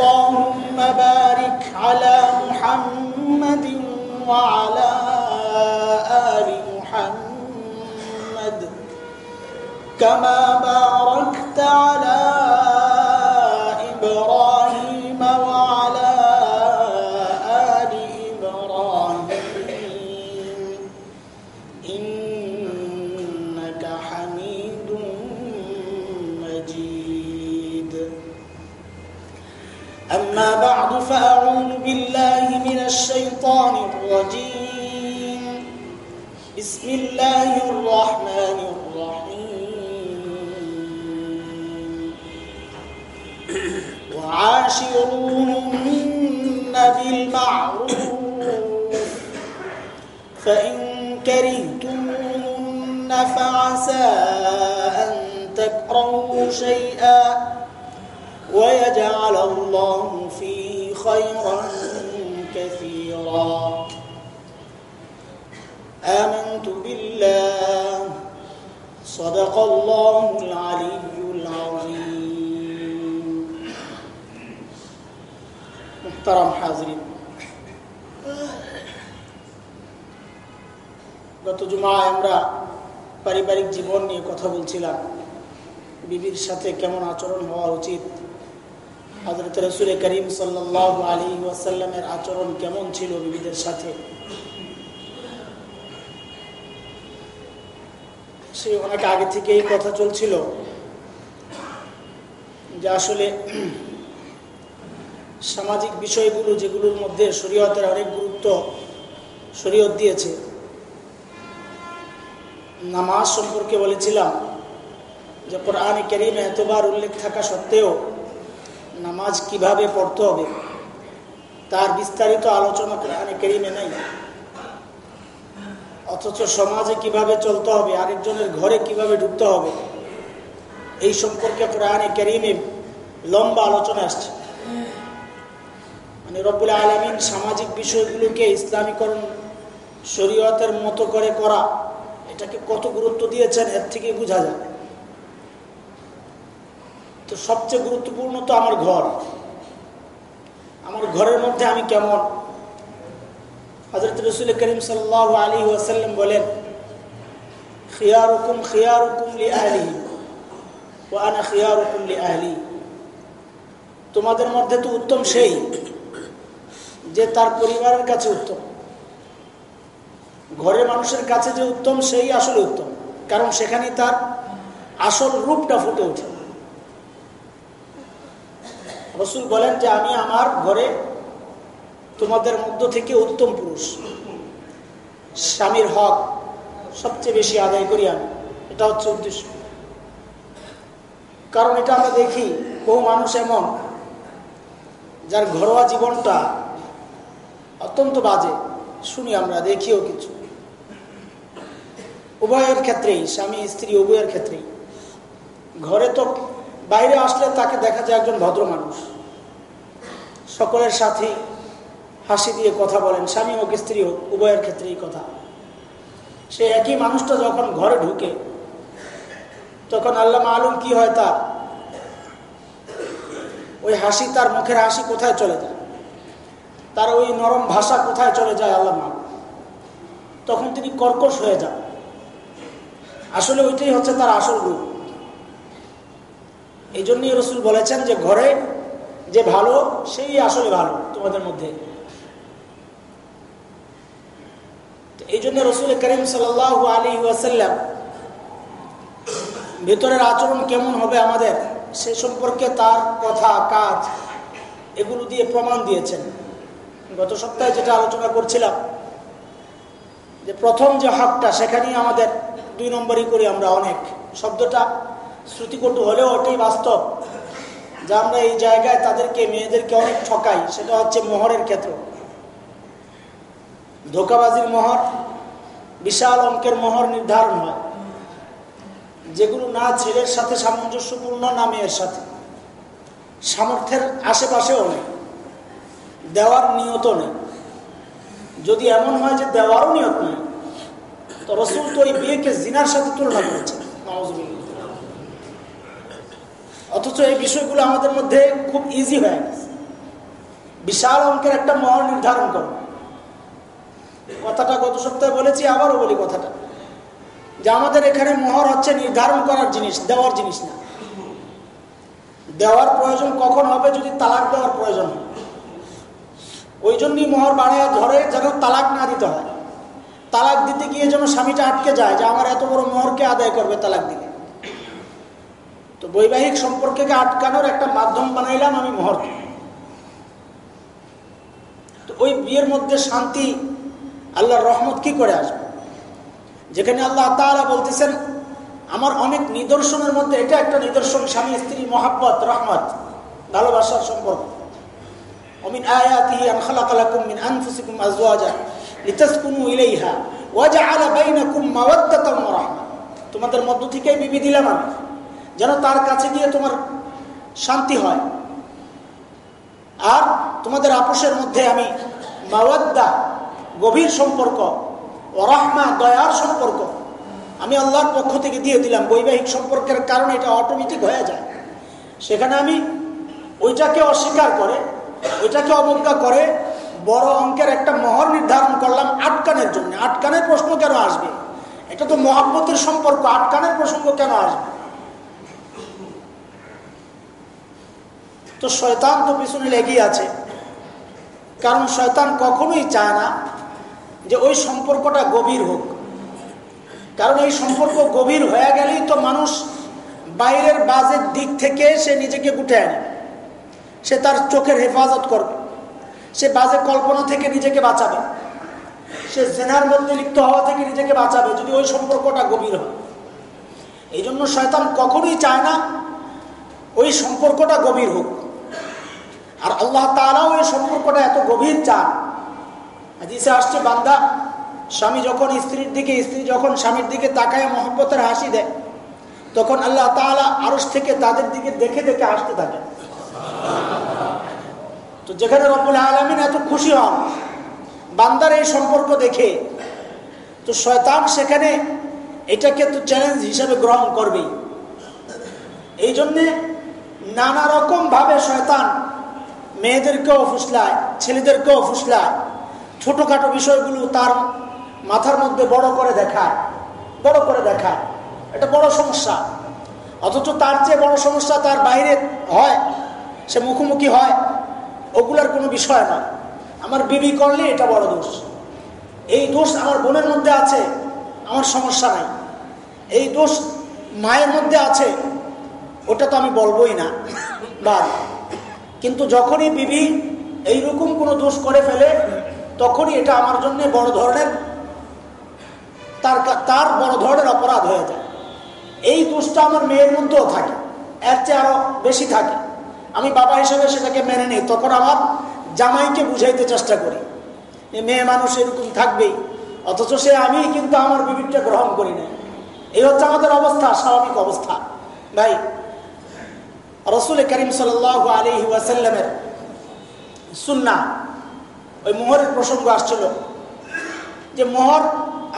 اللهم بارك على محمد وعلى آل محمد كما باركت على الرجيم. بسم الله الرحمن الرحيم. وعاشروهن بالمعروف. فإن كرهتموهن فعسى أن تكرهوا شيئا. ويجعل الله فيه خيرا كثيرا. آمنت بالله صدق الله العلي العظيم محترم حاضرين গত জুমায় আমরা পারিবারিক জীবন নিয়ে কথা বলছিলাম বিবির সাথে কেমন আচরণ হওয়া উচিত হজরত রসুল করিম সাল্লাহ আলী ওয়াসাল্লামের আচরণ কেমন ছিল বিবিদের সাথে সে অনেক আগে থেকেই কথা চলছিল যে আসলে সামাজিক বিষয়গুলো যেগুলোর মধ্যে শরীয়তের অনেক গুরুত্ব শরীয়ত দিয়েছে। নামাজ সম্পর্কে বলেছিলাম যে কোরআনে কেরিমে এতবার উল্লেখ থাকা সত্ত্বেও নামাজ কীভাবে পড়তে হবে, তার বিস্তারিত আলোচনা কোরআনে কেরিমে নেই। অথচ সমাজে কীভাবে চলতে হবে, আরেকজনের ঘরে কীভাবে ঢুকতে হবে, এই সম্পর্কে কোরআনে কেরিমে লম্বা আলোচনা আসছে। মানে রব্বুল আলমিন সামাজিক বিষয়গুলোকে ইসলামীকরণ, শরীয়তের মতো করে করা, এটাকে কত গুরুত্ব দিয়েছেন, এর থেকে বোঝা যায়। তো সবচেয়ে গুরুত্বপূর্ণ তো আমার ঘর। আমার ঘরের মধ্যে আমি কেমন? হজরত রসুল করিম সাল্লাহ আলী ওয়াসাল্লাম বলেন খিয়ার হুকুম খিয়ার হুকুম লি আহলি ও আনা খিয়ার হুকুম লি আহলি তোমাদের মধ্যে তো উত্তম সেই, যে তার পরিবারের কাছে উত্তম। ঘরের মানুষের কাছে যে উত্তম, সেই আসলে উত্তম। কারণ সেখানে তার আসল রূপটা ফুটে ওঠে। রসুল বলেন যে, আমি আমার ঘরে তোমাদের মধ্য থেকে উত্তম পুরুষ। স্বামীর হক সবচেয়ে বেশি আদায় করি আমি। এটা হচ্ছে উদ্দেশ্য। কারণ এটা আমরা দেখি, বহু মানুষ এমন, যার ঘরোয়া জীবনটা অত্যন্ত বাজে। শুনি আমরা, দেখিও কিছু। উভয়ের ক্ষেত্রেই, স্বামী, স্ত্রী উভয়ের ক্ষেত্রেই। ঘরে তো বাইরে আসলে তাকে দেখা যায় একজন ভদ্র মানুষ। সকলের সাথে হাসি দিয়ে কথা বলেন, স্বামী হোক, স্ত্রী হোক, উভয়ের ক্ষেত্রেই কথা। সে একই মানুষটা যখন ঘরে ঢুকে, তখন আল্লাহ আলম কি হয় তার? ওই হাসি তার মুখের হাসি কোথায় চলে যায়? তার ওই নরম ভাষা কোথায় চলে যায় আল্লাহ তখন তিনি কর্কশ হয়ে যান। আসলে ওইটাই হচ্ছে তার আসল রূপ। এই জন্যই রসুল বলেছেন যে, ঘরে যে ভালো, সেই আসলে ভালো তোমাদের মধ্যে। এই জন্য রসুল করিম সাল আলী ওয়াসাল্লাম ভেতরের আচরণ কেমন হবে আমাদের সে সম্পর্কে তার কথা, কাজ এগুলো দিয়ে প্রমাণ দিয়েছেন। গত সপ্তাহে যেটা আলোচনা করছিলাম, যে প্রথম যে হকটা সেখানেই আমাদের দুই নম্বরই করি আমরা অনেক। শব্দটা শ্রুতিকটু হলেও ওটাই বাস্তব, যে আমরা এই জায়গায় তাদেরকে, মেয়েদেরকে অনেক ঠকাই, সেটা হচ্ছে মোহরের ক্ষেত্র। ধোকাবাজির মোহর, বিশাল অঙ্কের মোহর নির্ধারণ হয়। যেগুলো না ছেলের সাথে সামঞ্জস্যপূর্ণ, না মেয়ের সাথে। সামর্থ্যের আশেপাশেও নেই। দেওয়ার নিয়ত নেই। যদি এমন হয় যে দেওয়ারও নিয়ত নেই, তো রসুল তো ওই বিয়েকে জিনার সাথে তুলনা করেছে। অথচ এই বিষয়গুলো আমাদের মধ্যে খুব ইজি হয়ে গেছে। বিশাল অঙ্কের একটা মহর নির্ধারণ করো। কথাটা গত সপ্তাহে বলেছি, আবারও বলি কথাটা। যে আমাদের এখানে মোহর হচ্ছে নির্ধারণ করার জিনিস, দেওয়ার জিনিস না। দেওয়ার প্রয়োজন কখন হবে যদি তালাক দেওয়ার প্রয়োজন হয়। ওই জন্যই মোহর বাড়ায় ধরে যেন তালাক না দিতে হয়। তালাক দিতে গিয়ে যেন স্বামীটা আটকে যায় যে আমার এত বড় মোহরকে আদায় করবে তালাক দিলে। তো বৈবাহিক সম্পর্কে আটকানোর একটা মাধ্যম বানাইলাম আমি মোহর তো ওই বিয়ের মধ্যে শান্তি আল্লাহর রহমত কি করে আসবে যেখানে আল্লাহ তালা বলতেছেন আমার অনেক নিদর্শনের মধ্যে এটা একটা নিদর্শন স্বামী স্ত্রী মহাব্বত রহমত ভালোবাসার সম্পর্ক ومن آياته أن خلق لكم من أنفسكم أزواجا لتسكنوا إليها وجعل بينكم مودة ورحمة তোমাদের মধ্য থেকেই বিবি দিলাম আমি যেন তার কাছে গিয়ে তোমার শান্তি হয় আর তোমাদের আপোষের মধ্যে আমি মাওয়াদ্দা গভীর সম্পর্ক ওরাহমা দয়ার সম্পর্ক। আমি আল্লাহর পক্ষ থেকে দিয়ে দিলাম, বৈবাহিক সম্পর্কের কারণে এটা অটোমেটিক হয়ে যায়। সেখানে আমি ওইটাকে অস্বীকার করে, ওইটাকে অবজ্ঞা করে বড় অঙ্কের একটা মহর নির্ধারণ করলাম আটকানের জন্য। আটকানের প্রশ্ন কেন আসবে? এটা তো মহাব্বতের সম্পর্ক, আটকানের প্রসঙ্গ কেন আসবে? তো শয়তান তো পিছনে লেগেই আছে। কারণ শয়তান কখনোই চায় না যে ওই সম্পর্কটা গভীর হোক। কারণ এই সম্পর্ক গভীর হয়ে গেলেই তো মানুষ বাইরের বাজের দিক থেকে সে নিজেকে গুটে আনে। সে তার চোখের হেফাজত করবে। সে বাজে কল্পনা থেকে নিজেকে বাঁচাবে। সে জেনার মধ্যে লিপ্ত হওয়া থেকে নিজেকে বাঁচাবে যদি ওই সম্পর্কটা গভীর হয়। এই জন্য শয়তান কখনোই চায় না ওই সম্পর্কটা গভীর হোক। আর আল্লাহ তালাও এই সম্পর্কটা এত গভীর চান হাদিসে আসছে, বান্দা, স্বামী যখন স্ত্রীর দিকে, স্ত্রী যখন স্বামীর দিকে তাকায়, মহব্বতের হাসি দেয়, তখন আল্লাহ তালা আরস থেকে তাদের দিকে দেখে দেখে আসতে থাকে। তো যেখানে রব্বুল আলমিন এত খুশি হন, বান্দার এই সম্পর্ক দেখে, তো শয়তান সেখানে এটাকে তো চ্যালেঞ্জ হিসাবে গ্রহণ করবেই। এই জন্যে নানা রকম ভাবে শয়তান মেয়েদেরকেও ফুসলায়, ছেলেদেরকেও ফুসলায় ছোটোখাটো বিষয়গুলো তার মাথার মধ্যে বড় করে দেখায় বড় করে দেখায় এটা বড় সমস্যা। অথচ তার চেয়ে বড় সমস্যা তার বাইরে হয়, সে মুখোমুখি হয়, ওগুলার কোনো বিষয় নয় আমার বিবি করলে এটা বড় দোষ। এই দোষ আমার বোনের মধ্যে আছে, আমার সমস্যা নাই। এই দোষ মায়ের মধ্যে আছে, ওটা তো আমি বলবোই না বা কিন্তু যখনই বিবি এইরকম কোনো দোষ করে ফেলে তখনই এটা আমার জন্য বড় ধরনের তার তার বড় ধরনের অপরাধ হয়ে যায়। এই দোষটা আমার মেয়ের মধ্যেও থাকে, এর চেয়ে আরও বেশি থাকে। আমি বাবা হিসেবে সেটাকে মেনে নিই, তখন আমার জামাইকে বুঝাইতে চেষ্টা করি মেয়ে মানুষ এরকম থাকবেই, অথচ সে আমি কিন্তু আমার বিবিধটা গ্রহণ করি না এই হচ্ছে আমাদের অবস্থা, স্বাভাবিক অবস্থা। ভাই, রসুল করিম সাল আলী ওয়াসাল্লামের সুন্না ওই মোহরের প্রসঙ্গ আসছিল যে মোহর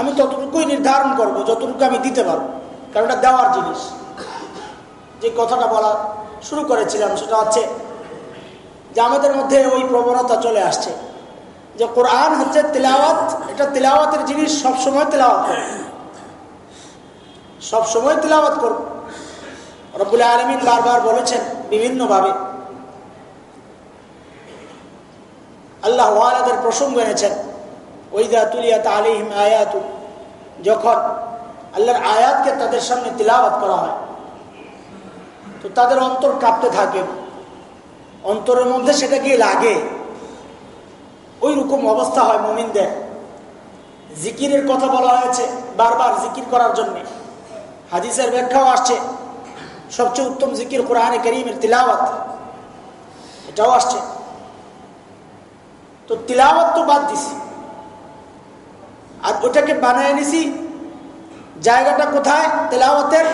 আমি ততটুকুই নির্ধারণ করব, যতটুকু আমি দিতে পারব। কারণ এটা দেওয়ার জিনিস। যে কথাটা বলা শুরু করেছিলাম সেটা হচ্ছে যে আমাদের মধ্যে ওই প্রবণতা চলে আসছে যে কোরআন হচ্ছে তেলাওয়াত, এটা তেলাওয়াতের জিনিস সবসময় তেলাওয়াত করবে। সবসময় তেলাওয়াত করব। রব্বুল আলমিন বারবার বলেছেন বিভিন্নভাবে। আল্লাহ ওয়ালাদের প্রসঙ্গ এনেছেন। ওইদা তুলিয়াত আলিহিম আয়াতু। যখন আল্লাহর আয়াতকে তাদের সামনে তিলাওয়াত করা হয়, তো তাদের অন্তর কাঁপতে থাকে। অন্তরের মধ্যে সেটা গিয়ে লাগে। ওই রকম অবস্থা হয় মমিনদের। জিকিরের কথা বলা হয়েছে বারবার জিকির করার জন্য। হাদিসের ব্যাখ্যাও আসছে, সবচেয়ে উত্তম জিকির কোরআনে করিমের তিলাওয়াত। এটাও আসছে। তো তিলাওয়াত তো বাদ দিছি। আর ওটাকে বানায় নিছি, জায়গাটা কোথায়? তেলাওয়াতের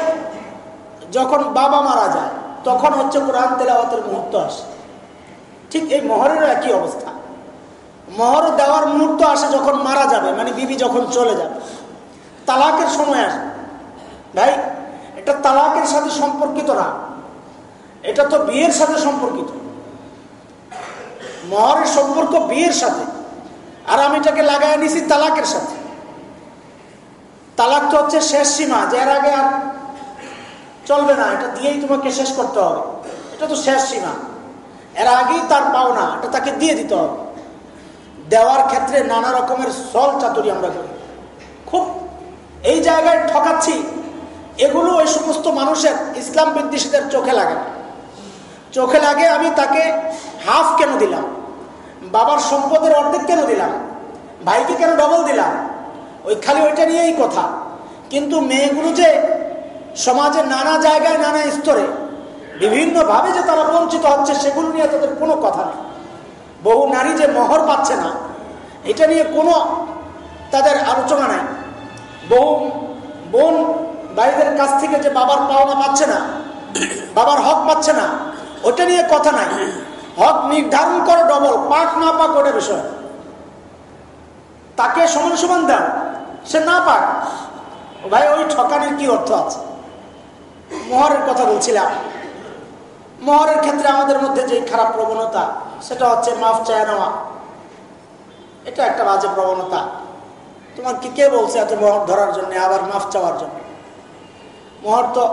যখন বাবা মারা যায়, তখন হচ্ছে কোরআন তেলাওয়াতের মুহূর্ত আসে। ঠিক এই মহরেরও একই অবস্থা। মহর দেওয়ার মুহূর্ত আসে যখন মারা যাবে মানে বিবি যখন চলে যাবে। তালাকের সময় আসে। ভাই, এটা তালাকের সাথে সম্পর্কিত না। এটা তো বিয়ের সাথে সম্পর্কিত। মহরের সম্পর্ক বিয়ের সাথে। আর আমি এটাকে লাগাই নিছি তালাকের সাথে। তালাক তো হচ্ছে শেষ সীমা, যে এর আগে আর চলবে না, এটা দিয়েই তোমাকে শেষ করতে হবে। এটা তো শেষ সীমা। এর আগেই তার পাওনা, এটা তাকে দিয়ে দিতে হবে। দেওয়ার ক্ষেত্রে নানা রকমের সল চাতুরি আমরা করি। খুব এই জায়গায় ঠকাচ্ছি, এগুলো ওই সমস্ত মানুষের ইসলাম বিদ্বেষীদের চোখে লাগে চোখে লাগে আমি তাকে হাফ কেন দিলাম? বাবার সম্পদের অর্ধেক কেন দিলাম? ভাইকে কেন ডবল দিলাম? ওই খালি ওইটা নিয়েই কথা। কিন্তু মেয়েগুলো যে সমাজের নানা জায়গায়, নানা স্তরে বিভিন্নভাবে যে তারা বঞ্চিত হচ্ছে, সেগুলো নিয়ে তাদের কোনো কথা নেই। বহু নারী যে মহর পাচ্ছে না, এটা নিয়ে কোনো তাদের আলোচনা নাই। বহু বোন বাইরের কাছ থেকে যে বাবার পাওনা পাচ্ছে না, বাবার হক পাচ্ছে না, ওটা নিয়ে কথা নাই। হক নির্ধারণ করো ডবল পাক না পাক ওটা বিষয়। তাকে সমান সমান দেন, সে না পাক, ভাই ওই ঠকানির কি অর্থ আছে? মোহরের কথা বলছিলাম। মোহরের ক্ষেত্রে আমাদের মধ্যে যে খারাপ প্রবণতা, সেটা হচ্ছে মাফ চায় নেওয়া। এটা একটা বাজে প্রবণতা। তোমার কি কে বলছে এত মোহর ধরার জন্য, আবার মাফ চাওয়ার জন্য? মোহর তো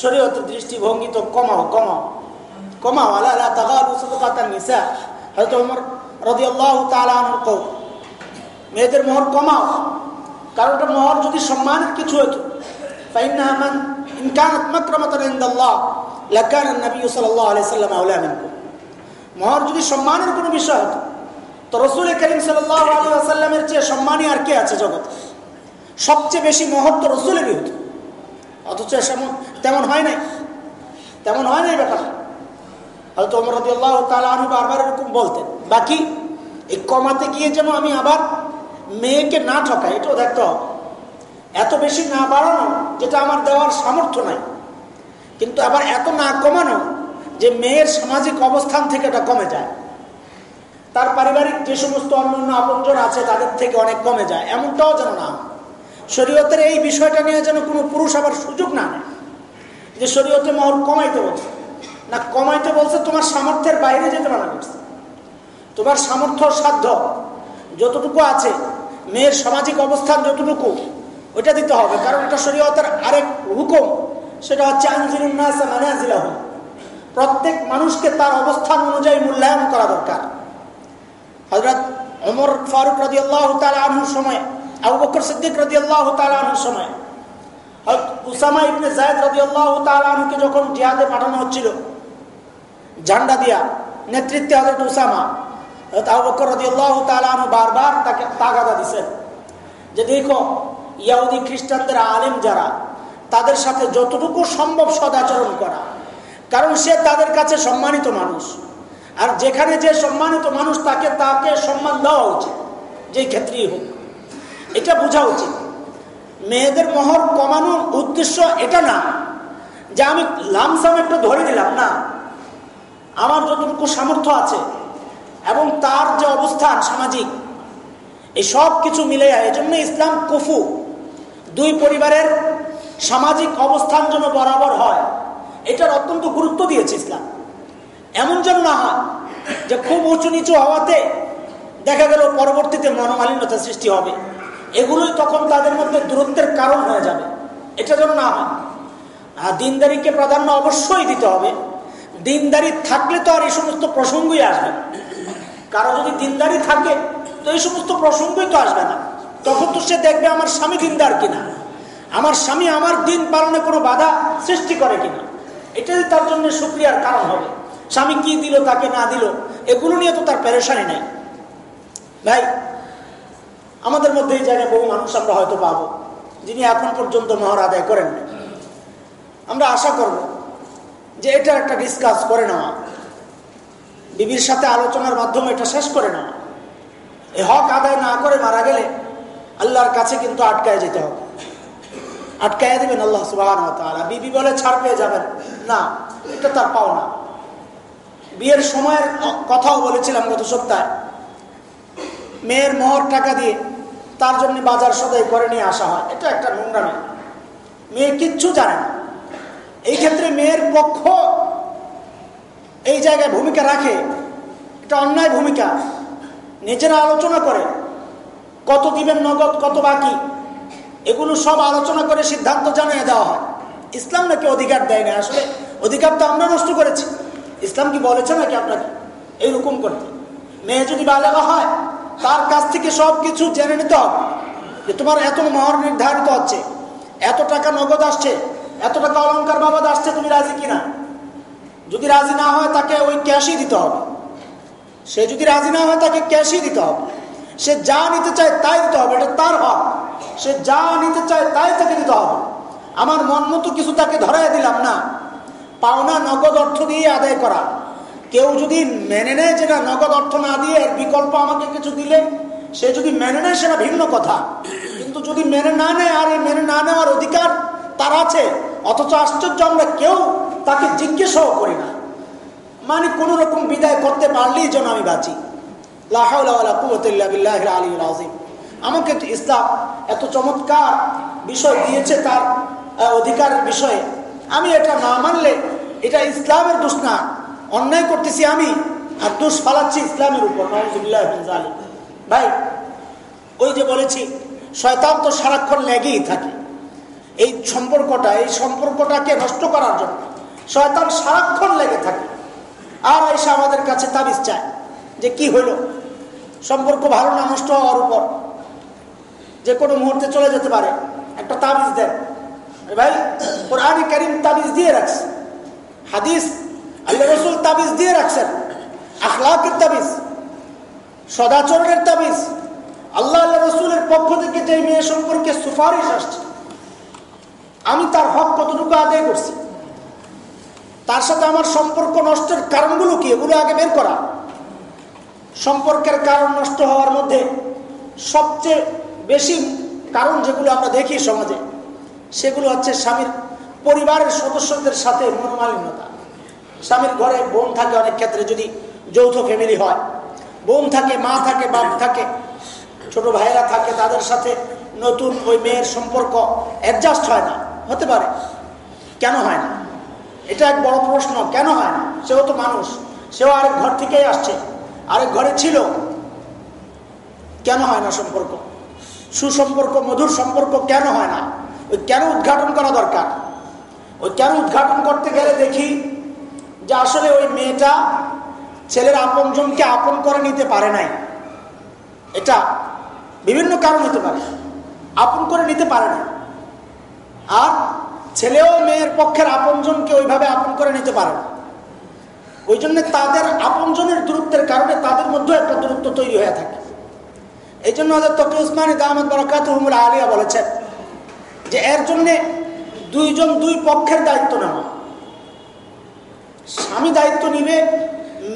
শরীয়তের দৃষ্টিভঙ্গি তো কমাও কমাও। মেয়েদের মোহর কমাও কারণ ওটা মোহর যদি সম্মানের কিছু হতো মোহর যদি সম্মানের কোনো বিষয় হতো তো রসুল করিম ওয়াসাল্লামের চেয়ে সম্মানী আর কে আছে জগতে সবচেয়ে বেশি মোহর তো রসুলেরই হতো অথচ তেমন হয় নাই তেমন হয় নাই ব্যাপারটা হয়তো ওমর আল্লাহ তালু বারবার এরকম বলতেন, বাকি, এই কমাতে গিয়ে যেন আমি আবার মেয়েকে না ঠকাই, এটাও দেখতে হবে। এত বেশি না বাড়ানো, যেটা আমার দেওয়ার সামর্থ্য নাই। কিন্তু আবার এত না কমানো, যে মেয়ের সামাজিক অবস্থান থেকে এটা কমে যায়। তার পারিবারিক যে সমস্ত অন্যান্য আপনজন আছে, তাদের থেকে অনেক কমে যায়। এমনটাও যেন না শরীয়তের এই বিষয়টা নিয়ে যেন কোনো পুরুষ আবার সুযোগ না নেয়। যে শরীয়তে মহর কমাইতে বলছে। না কমাইতে বলছে, তোমার সামর্থ্যের বাইরে যেতে মানা করছে। তোমার সামর্থ্য সাধ্য যতটুকু আছে, মেয়ের সামাজিক অবস্থান যতটুকু, ওইটা দিতে হবে। কারণ এটা শরীয়তের আরেক হুকুম, সেটা হচ্ছে আনজিরুন্নাসা মানে আজিলাহ প্রত্যেক মানুষকে তার অবস্থান অনুযায়ী মূল্যায়ন করা দরকার। হজরত অমর ফারুক রাজি আল্লাহ তালুর সময়, আবু বকর সিদ্দিক রাজি আল্লাহ তালুর সময় উসামা ইবনে জায়দ রাজি আল্লাহ তালুকে যখন জিহাদে পাঠানো হচ্ছিল ঝান্ডা দিয়া নেতৃত্বে হজরত উসামা আবু বকর রাজি আল্লাহ তালু বারবার তাকে তাগাদা দিছেন। যে দেখো, ইয়াহুদি খ্রিস্টানদের আলেম যারা, তাদের সাথে যতটুকু সম্ভব সদাচরণ করা। কারণ সে তাদের কাছে সম্মানিত মানুষ। আর যেখানে যে সম্মানিত মানুষ, তাকে তাকে সম্মান দেওয়া উচিত, যেই ক্ষেত্রেই হোক। এটা বোঝা উচিত। মেয়েদের মহর কমানোর উদ্দেশ্য এটা না, যে আমি লামসাম একটু ধরে দিলাম না। আমার যতটুকু সামর্থ্য আছে এবং তার যে অবস্থান সামাজিক, এই সব কিছু মিলে এই জন্য ইসলাম কুফু দুই পরিবারের সামাজিক অবস্থান যেন বরাবর হয়, এটার অত্যন্ত গুরুত্ব দিয়েছে ইসলাম। এমন যেন না হয় যে খুব উঁচু নিচু হওয়াতে দেখা গেল পরবর্তীতে মনোমালিন্যতা সৃষ্টি হবে। এগুলোই তখন তাদের মধ্যে দূরত্বের কারণ হয়ে যাবে। এটা যেন না হয়। দিনদারিকে প্রাধান্য অবশ্যই দিতে হবে। দিনদারি থাকলে তো আর এই সমস্ত প্রসঙ্গই আসবে। কারও যদি দিনদারি থাকে, তো এই সমস্ত প্রসঙ্গই তো আসবে না। তখন তো সে দেখবে আমার স্বামী দিনদার কিনা। আমার স্বামী আমার দিন পালনে কোনো বাধা সৃষ্টি করে কিনা। এটাই তার জন্য সুক্রিয়ার কারণ হবে। স্বামী কি দিল, তাকে না দিল, এগুলো নিয়ে তো তার পেরেশানি নেই। ভাই, আমাদের মধ্যে এই জায়গায় বহু মানুষ আমরা হয়তো পাবো, যিনি এখন পর্যন্ত মহর আদায় করেন আমরা আশা করব যে এটা একটা ডিসকাস করে নেওয়া। বিবির সাথে আলোচনার মাধ্যমে এটা শেষ করে নেওয়া। এ হক আদায় না করে মারা গেলে আল্লাহর কাছে কিন্তু আটকায় যেতে হবে। আটকায় দেবেন আল্লাহ সুবাহ বিবি বলে ছাড় পেয়ে যাবেন। না, এটা তার পাওনা। বিয়ের সময়ের কথাও বলেছিলাম গত সপ্তাহে। মেয়ের মোহর টাকা দিয়ে তার জন্য বাজার সদাই করে নিয়ে আসা হয়। এটা একটা নোংরামি। মেয়ে কিচ্ছু জানে না। এই ক্ষেত্রে মেয়ের পক্ষ এই জায়গায় ভূমিকা রাখে। এটা অন্যায় ভূমিকা। নিজেরা আলোচনা করে, কত দিবেন নগদ, কত বাকি, এগুলো সব আলোচনা করে সিদ্ধান্ত জানিয়ে দেওয়া হয়। ইসলাম নাকি অধিকার দেয় না? আসলে অধিকার তো আমরা নষ্ট করেছি। ইসলাম কি বলেছে নাকি আপনাকে? এইরকম করতে মেয়ে যদি বালেগা হয়, তার কাছ থেকে সব কিছু জেনে নিতে হবে যে তোমার এত মহর নির্ধারিত হচ্ছে, এত টাকা নগদ আসছে এত টাকা অলঙ্কার বাবদ আসছে, তুমি রাজি কিনা? যদি রাজি না হয় তাকে ওই ক্যাশই দিতে হবে। সে যদি রাজি না হয় তাকে ক্যাশই দিতে হবে। সে যা নিতে চায় তাই দিতে হবে, এটা তার হক। সে যা নিতে চায় তাই তাকে দিতে হবে। আমার মন মতো কিছু তাকে ধরাই দিলাম না। পাওনা নগদ অর্থ দিয়ে আদায় করা। কেউ যদি মেনে নেয় যেটা নগদ অর্থ না দিয়ে এর বিকল্প আমাকে কিছু দিলে, সে যদি মেনে নেয় সেটা ভিন্ন কথা। কিন্তু যদি মেনে না নেয়, আর এই মেনে না নেওয়ার অধিকার তার আছে। অথচ আশ্চর্য, আমরা কেউ তাকে জিজ্ঞেসও করি না। মানে কোন রকম বিদায় করতে পারলেই যেন আমি বাঁচি। আমাকে ইসলাম এত চমৎকার বিষয় দিয়েছে তার অধিকারের বিষয়ে। আমি এটা না মানলে এটা ইসলামের দোষ না। অন্যায় করতেছি আমি আর দোষ ফালাচ্ছি ইসলামের উপর। ভাই, ওই যে বলেছি, শয়তান তো সারাক্ষণ লেগেই থাকে। এই সম্পর্কটা, এই সম্পর্কটাকে নষ্ট করার জন্য শয়তান সারাক্ষণ লেগে থাকে। আর এসে আমাদের কাছে তাবিজ চায় যে কি হইল? সম্পর্ক ভালো না নষ্ট হওয়ার উপর? যে কোনো মুহূর্তে চলে যেতে পারে, একটা তাবিজ দেন ভাই, কোরআনে করিম তাবিজ দিয়ে রাখছে। হাদিস, আল্লাহ রসুল তাবিজ দিয়ে রাখছেন। আখলাকের তাবিজ, সদাচরণের তাবিজ। আল্লাহ আল্লাহ রসুলের পক্ষ থেকে যে মেয়ে সম্পর্কে সুপারিশ আসছে আমি তার হক কতটুকু আদায় করছি? তার সাথে আমার সম্পর্ক নষ্টের কারণগুলো কি? এগুলো আগে বের করা। সম্পর্কের কারণ নষ্ট হওয়ার মধ্যে সবচেয়ে বেশি কারণ যেগুলো আমরা দেখি সমাজে, সেগুলো হচ্ছে স্বামীর পরিবারের সদস্যদের সাথে মনোমালিন্যতা। স্বামীর ঘরে বোন থাকে অনেক ক্ষেত্রে, যদি যৌথ ফ্যামিলি হয়। বোন থাকে, মা থাকে, বাপ থাকে, ছোট ভাইয়েরা থাকে, তাদের সাথে নতুন ওই মেয়ের সম্পর্ক অ্যাডজাস্ট হয় না। হতে পারে। কেন হয় না? এটা এক বড় প্রশ্ন, কেন হয় না? সেও তো মানুষ, সেও আরেক ঘর থেকেই আসছে, আরেক ঘরে ছিল। কেন হয় না সম্পর্ক? সুসম্পর্ক, মধুর সম্পর্ক কেন হয় না? ওই কেন উদ্ঘাটন করা দরকার? ওই কেন উদ্ঘাটন করতে গেলে দেখি যে আসলে ওই মেয়েটা ছেলের আপনজনকে আপন করে নিতে পারে নাই। এটা বিভিন্ন কারণ হতে পারে। আপন করে নিতে পারে না আর ছেলেও মেয়ের পক্ষের আপনজনকে ওইভাবে আপন করে নিতে পারে না। ওই জন্য তাদের আপনজনের দূরত্বের কারণে তাদের মধ্যেও একটা দূরত্ব তৈরি হয়ে থাকে। এই জন্য হজরত তকি উসমানী দাহমদ বরকাত আলিয়া বলেছেন যে এর জন্যে দুইজন দুই পক্ষের দায়িত্ব নেওয়া। স্বামী দায়িত্ব নিবে,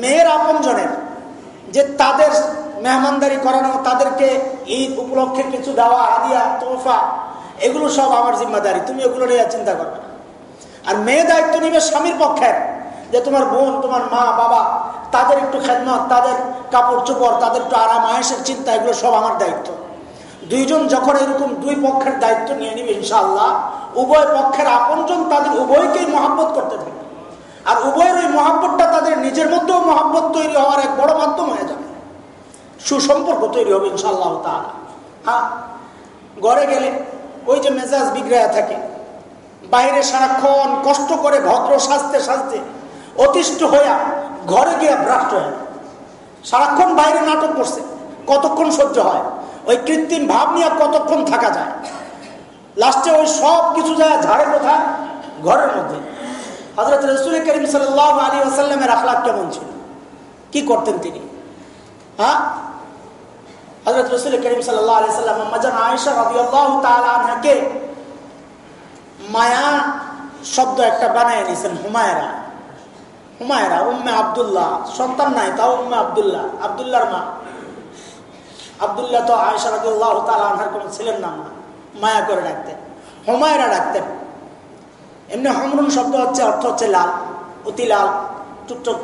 মেয়ের আপনজনের। যে তাদের মেহমানদারি করানো, তাদেরকে ঈদ উপলক্ষে কিছু দেওয়া হাদিয়া তোফা এগুলো সব আমার জিম্মাদারি, তুমি এগুলো নিয়ে চিন্তা করবে আর মেয়ে দায়িত্ব নিবে স্বামীর পক্ষের যে তোমার বোন, তোমার মা, বাবা, তাদের একটু খেদমত, তাদের কাপড় চোপড়, তাদের একটু আরাম, আয়েসের চিন্তা, এগুলো সব আমার দায়িত্ব। দুইজন যখন এরকম দুই পক্ষের দায়িত্ব নিয়ে নিবে ইনশাআল্লাহ, উভয় পক্ষের আপনজন তাদের উভয়কেই মহাব্বত করতে থাকে আর উভয়ের ওই মহাব্বতটা তাদের নিজের মধ্যেও মহাব্বত তৈরি হওয়ার এক বড় মাধ্যম হয়ে যাবে। সুসম্পর্ক তৈরি হবে ইনশাআল্লাহ তাহলে হ্যাঁ ঘরে গেলে ওই যে মেজাজ বিগ্রহ থাকে। বাইরে সারাক্ষণ কষ্ট করে ভদ্র সাজতে সাজতে অতিষ্ঠ হইয়া ঘরে গিয়া ভ্রাষ্ট হয় সারাক্ষণ বাইরে নাটক করছে, কতক্ষণ সহ্য হয়? ওই কৃত্রিম ভাব নিয়ে কতক্ষণ থাকা যায়? লাস্টে ওই সব কিছু যায় ঝাড়ে কোথায়? ঘরের মধ্যে। হজরত রসুল করিম সাল্লাহ আলী আসাল্লামের আখলাক কেমন ছিল? কি করতেন তিনি? হ্যাঁ? হজরত রসুল করিম সাল্লাম মজান আয়েশা রবি আল্লাহ তালাকে মায়া শব্দ একটা বানায় নিয়েছেন, হুমায়রা। হুমায়রা, উম্মে আবদুল্লাহ। সন্তান নাই, তাও উম্মে আবদুল্লাহ। আবদুল্লাহর মা। আবদুল্লাহ তো আয়সা রাজি আল্লাহ তালার কোনো ছিলেন না। মায়া করে ডাকতেন। হুমায়রা ডাকতেন। এমনি হমরুন শব্দ হচ্ছে, অর্থ হচ্ছে লাল, অতি লাল, টুকটুক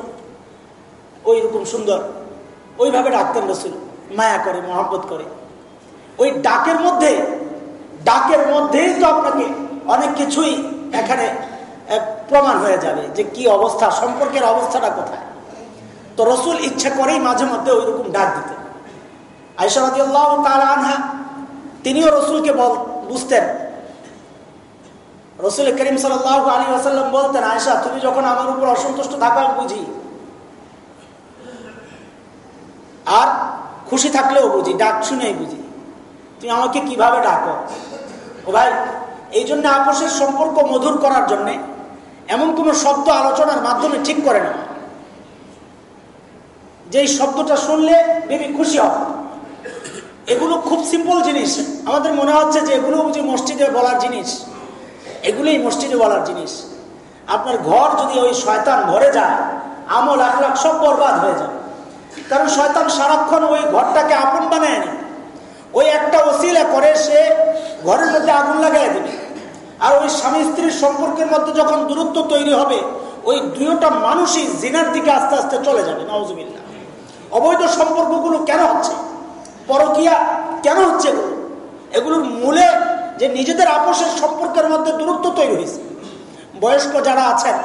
ওই রকম সুন্দর। ওইভাবে ডাকতেন রসুল। মায়া করে, মহব্বত করে। ওই ডাকের মধ্যে, ডাকের মধ্যেই তো আপনাকে অনেক কিছুই এখানে প্রমাণ হয়ে যাবে যে কি অবস্থা, সম্পর্কের অবস্থাটা কোথায়। তো রসুল ইচ্ছা করেই মাঝে মধ্যে ওই রকম ডাক আল্লাহ আনহা, তিনিও রসুলকে বল, বুঝতেন। রসুল করিম সাল আলী আসাল্লাম বলতেন আয়সা তুমি যখন আমার উপর অসন্তুষ্ট থাকা বুঝি। আর খুশি থাকলেও বুঝি, ডাক শুনেই বুঝি। তুমি আমাকে কীভাবে ডাকো? ও ভাই, এই জন্য আপোষের সম্পর্ক মধুর করার জন্যে এমন কোনো শব্দ আলোচনার মাধ্যমে ঠিক করে না যেই শব্দটা শুনলে বেবি খুশি হবে এগুলো খুব সিম্পল জিনিস। আমাদের মনে হচ্ছে যে এগুলো যে মসজিদে বলার জিনিস। এগুলোই মসজিদে বলার জিনিস। আপনার ঘর যদি ওই শয়তান ভরে যায় আমল আখলাখ সব বরবাদ হয়ে যাবে। কারণ শয়তান সারাক্ষণ ওই ঘরটাকে আপন বানায় ওই একটা ওসিলা করে সে ঘরের মধ্যে আগুন লাগাই দেবে। আর ওই স্বামী স্ত্রীর সম্পর্কের মধ্যে যখন দূরত্ব তৈরি হবে, ওই দুইটা মানুষই জিনার দিকে আস্তে আস্তে চলে যাবে। নওয়াজবিল্লা অবৈধ সম্পর্কগুলো কেন হচ্ছে? পরকিয়া কেন হচ্ছে এগুলো? এগুলোর মূলে যে নিজেদের আপোষের সম্পর্কের মধ্যে দূরত্ব তৈরি হয়েছে। বয়স্ক যারা আছেন,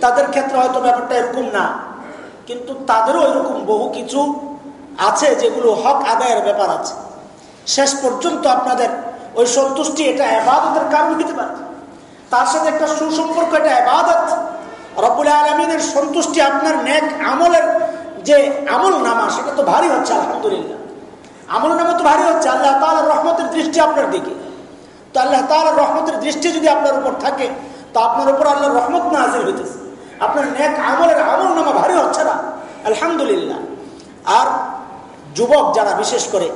তাদের ক্ষেত্রে হয়তো ব্যাপারটা এরকম না। কিন্তু তাদেরও এরকম বহু কিছু আছে যেগুলো হক আদায়ের ব্যাপার আছে। শেষ পর্যন্ত আপনাদের ওই সন্তুষ্টি এটা আবাদতের কারণ হতে পারে। তার সাথে একটা সুসম্পর্ক, এটা আবাদত। রব্বুল আলমিনের সন্তুষ্টি আপনার নেক আমলের যে আমল নামা, সেটা তো ভারী হচ্ছে, আলহামদুলিল্লাহ। আমল নামা তো ভারী হচ্ছে, আল্লাহ তালার রহমতের দৃষ্টি আপনার দিকে। তো আল্লাহ তালার রহমতের দৃষ্টি যদি আপনার উপর থাকে, তো আপনার উপর আল্লাহর রহমত না হাজির হইতেছে। আপনার নেক আমলের আমল নামা ভারী হচ্ছে না। আলহামদুলিল্লাহ। আর যুবক যারা বিশেষ করে,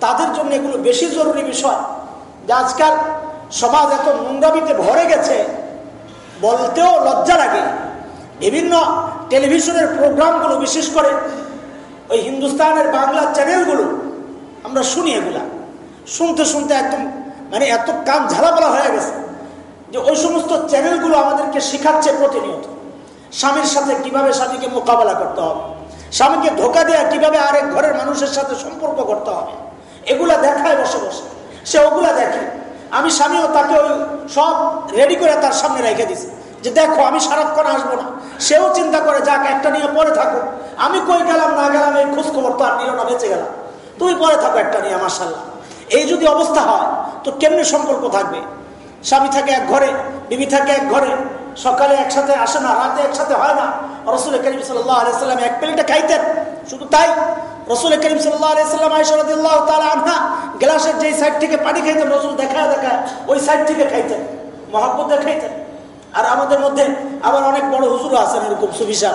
তাদের জন্য এগুলো বেশি জরুরি বিষয় যে আজকাল সমাজ এত নোংরামিতে ভরে গেছে, বলতেও লজ্জা লাগে। বিভিন্ন টেলিভিশনের প্রোগ্রামগুলো বিশেষ করে ওই হিন্দুস্তানের বাংলা চ্যানেলগুলো, আমরা শুনি এগুলা। শুনতে শুনতে একদম মানে এত কান ঝালাপালা হয়ে গেছে যে ওই সমস্ত চ্যানেলগুলো আমাদেরকে শেখাচ্ছে প্রতিনিয়ত। স্বামীর সাথে কীভাবে স্বামীকে মোকাবেলা করতে হবে? স্বামীকে ধোকা দেওয়া কীভাবে আরেক ঘরের মানুষের সাথে সম্পর্ক করতে হবে? এগুলা দেখায় বসে বসে। সে ওগুলা দেখে। আমি স্বামীও তাকে ওই সব রেডি করে তার সামনে রেখে দিছি। যে দেখো, আমি সারাক্ষণ আসব না। সেও চিন্তা করে, যাক, একটা নিয়ে পরে থাকো আমি কই গেলাম, না গেলাম, এই খোঁজ খবর তো আর নিল না, বেঁচে গেলাম। তুমি পরে থাকো একটা নিয়ে মার্শাল্লাহ এই যদি অবস্থা হয়, তো কেমনি সম্পর্ক থাকবে? স্বামী থাকে এক ঘরে, বিবি থাকে এক ঘরে সকালে একসাথে আসে না, রাতে একসাথে হয় না। রসুল করিম সাল্লাম এক প্লেটে খাইতেন, শুধু তাই। রসুল করিম সাল্লাম আনহা গ্লাসের যেই সাইড থেকে পানি খাইতেন রসুল দেখা দেখা ওই সাইড থেকে খাইতেন, মহাব্বত খাইতেন আর আমাদের মধ্যে আবার অনেক বড় হুজুর আছেন এরকম সুবিশা